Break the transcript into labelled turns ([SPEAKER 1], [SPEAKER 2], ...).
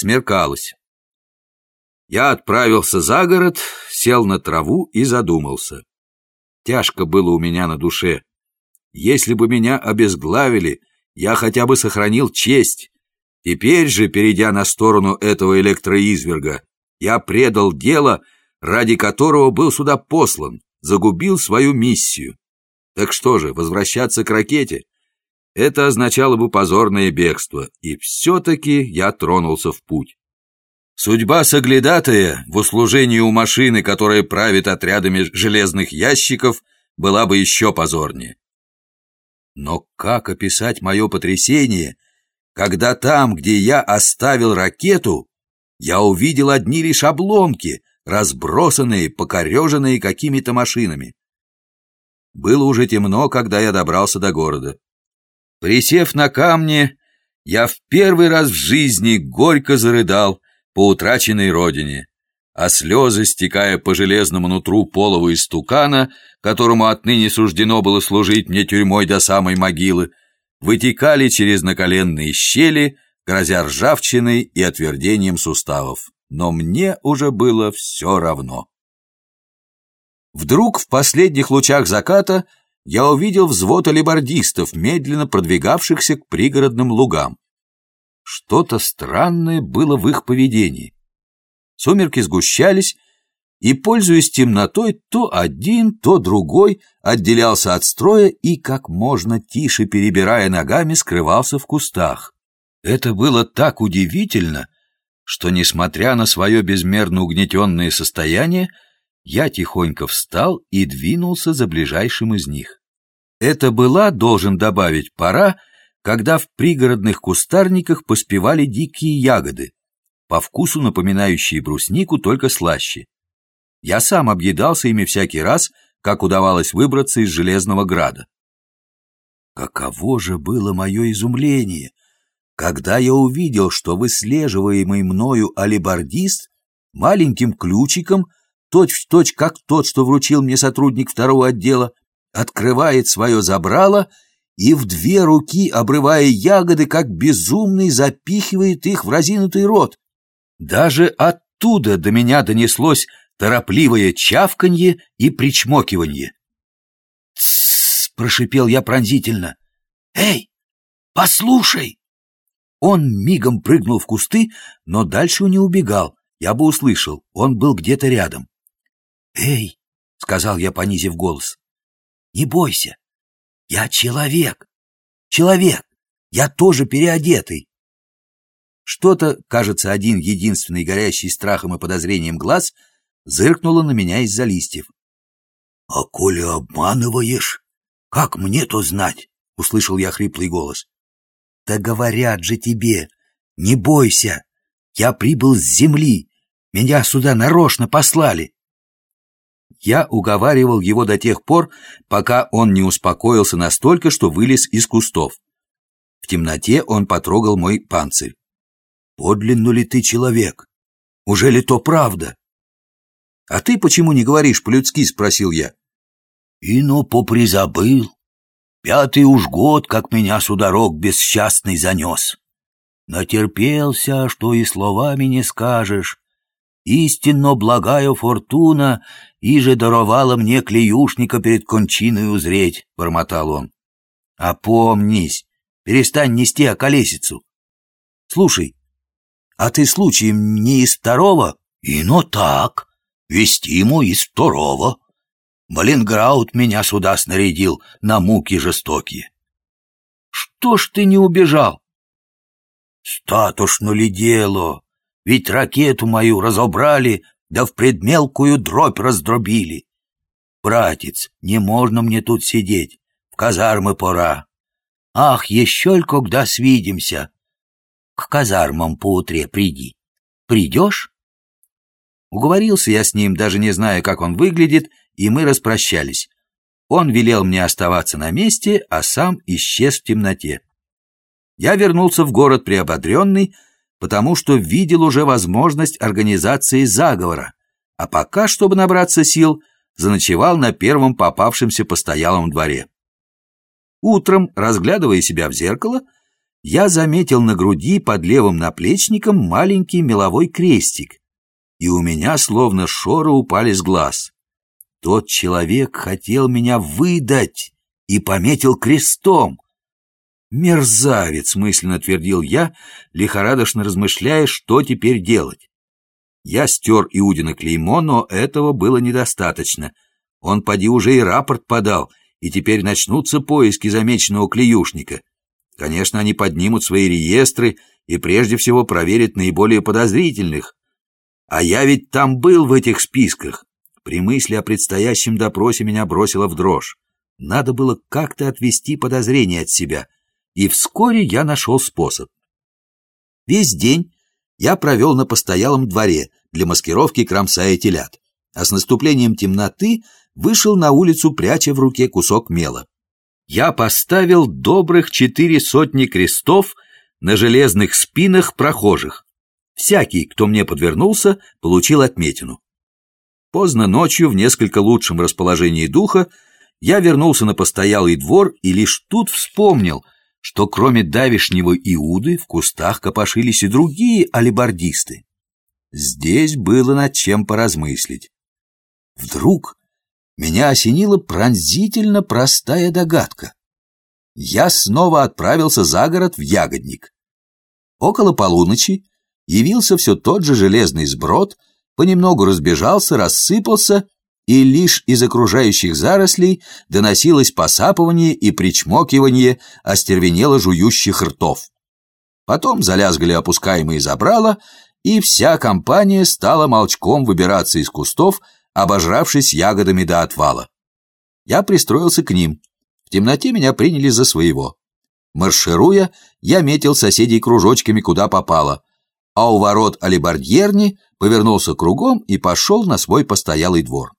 [SPEAKER 1] Смеркалось. Я отправился за город, сел на траву и задумался. Тяжко было у меня на душе. Если бы меня обезглавили, я хотя бы сохранил честь. Теперь же, перейдя на сторону этого электроизверга, я предал дело, ради которого был сюда послан, загубил свою миссию. Так что же, возвращаться к ракете? Это означало бы позорное бегство, и все-таки я тронулся в путь. Судьба соглядатая в услужении у машины, которая правит отрядами железных ящиков, была бы еще позорнее. Но как описать мое потрясение, когда там, где я оставил ракету, я увидел одни лишь обломки, разбросанные, покореженные какими-то машинами. Было уже темно, когда я добрался до города. Присев на камне, я в первый раз в жизни горько зарыдал, по утраченной родине, а слезы, стекая по железному нутру полого истукана, которому отныне суждено было служить мне тюрьмой до самой могилы, вытекали через наколенные щели, грозя ржавчиной и отвердением суставов. Но мне уже было все равно. Вдруг в последних лучах заката я увидел взвод алибардистов, медленно продвигавшихся к пригородным лугам. Что-то странное было в их поведении. Сумерки сгущались, и, пользуясь темнотой, то один, то другой отделялся от строя и, как можно тише перебирая ногами, скрывался в кустах. Это было так удивительно, что, несмотря на свое безмерно угнетенное состояние, я тихонько встал и двинулся за ближайшим из них. Это была, должен добавить, пора, когда в пригородных кустарниках поспевали дикие ягоды, по вкусу напоминающие бруснику, только слаще. Я сам объедался ими всякий раз, как удавалось выбраться из Железного Града. Каково же было мое изумление, когда я увидел, что выслеживаемый мною алибардист маленьким ключиком, точь-в-точь, точь, как тот, что вручил мне сотрудник второго отдела, открывает свое забрало и в две руки, обрывая ягоды, как безумный, запихивает их в разинутый рот. Даже оттуда до меня донеслось торопливое чавканье и причмокиванье. «Тссс!» — прошипел я пронзительно. «Эй, послушай!» Он мигом прыгнул в кусты, но дальше не убегал. Я бы услышал, он был где-то рядом. «Эй!» — сказал я, понизив голос. «Не бойся, я человек. Человек. Я тоже переодетый. Что-то, кажется, один единственный горящий страхом и подозрением глаз зыркнуло на меня из-за листьев. — А коли обманываешь, как мне то знать? — услышал я хриплый голос. — Да говорят же тебе, не бойся, я прибыл с земли, меня сюда нарочно послали. Я уговаривал его до тех пор, пока он не успокоился настолько, что вылез из кустов. В темноте он потрогал мой панцирь. «Подлинно ли ты человек? Уже ли то правда?» «А ты почему не говоришь по-людски?» — спросил я. «И ну попризабыл. Пятый уж год, как меня сударок бесчастный занес. Натерпелся, что и словами не скажешь. Истинно благая фортуна иже даровала мне клеюшника перед кончиной узреть, — бормотал он. Опомнись, перестань нести околесицу. Слушай, а ты случаем не из второго? И ну так, вести ему из второго. Балинграут меня сюда снарядил на муки жестокие. Что ж ты не убежал? Статушно ли дело? Ведь ракету мою разобрали, да в предмелкую дробь раздробили. Братец, не можно мне тут сидеть, в казармы пора. Ах, еще когда свидимся. К казармам поутре приди. Придешь? Уговорился я с ним, даже не зная, как он выглядит, и мы распрощались. Он велел мне оставаться на месте, а сам исчез в темноте. Я вернулся в город приободренный, потому что видел уже возможность организации заговора, а пока, чтобы набраться сил, заночевал на первом попавшемся постоялом дворе. Утром, разглядывая себя в зеркало, я заметил на груди под левым наплечником маленький меловой крестик, и у меня словно шоры упали с глаз. Тот человек хотел меня выдать и пометил крестом. «Мерзавец!» — мысленно твердил я, лихорадочно размышляя, что теперь делать. Я стер Иудина клеймо, но этого было недостаточно. Он поди уже и рапорт подал, и теперь начнутся поиски замеченного клеюшника. Конечно, они поднимут свои реестры и прежде всего проверят наиболее подозрительных. А я ведь там был в этих списках. При мысли о предстоящем допросе меня бросило в дрожь. Надо было как-то отвести подозрения от себя. И вскоре я нашел способ. Весь день я провел на постоялом дворе для маскировки кромсая телят, а с наступлением темноты вышел на улицу, пряча в руке кусок мела. Я поставил добрых четыре сотни крестов на железных спинах прохожих. Всякий, кто мне подвернулся, получил отметину. Поздно ночью, в несколько лучшем расположении духа, я вернулся на постоялый двор и лишь тут вспомнил, что кроме давишнего Иуды в кустах копошились и другие алибардисты. Здесь было над чем поразмыслить. Вдруг меня осенила пронзительно простая догадка. Я снова отправился за город в Ягодник. Около полуночи явился все тот же железный сброд, понемногу разбежался, рассыпался, и лишь из окружающих зарослей доносилось посапывание и причмокивание остервенело жующих ртов. Потом залязгали опускаемые забрала, и вся компания стала молчком выбираться из кустов, обожравшись ягодами до отвала. Я пристроился к ним. В темноте меня приняли за своего. Маршируя, я метил соседей кружочками куда попало, а у ворот алибардьерни повернулся кругом и пошел на свой постоялый двор.